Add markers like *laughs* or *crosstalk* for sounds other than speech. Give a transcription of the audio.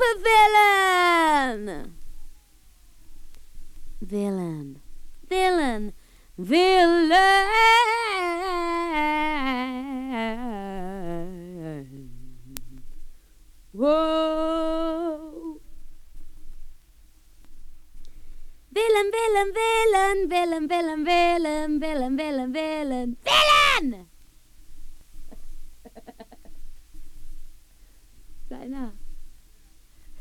supervillain. Villain, villain, villain. Whoa. Villain, villain, villain, villain, villain, villain, villain, villain, villain, villain! *laughs* Kleiner.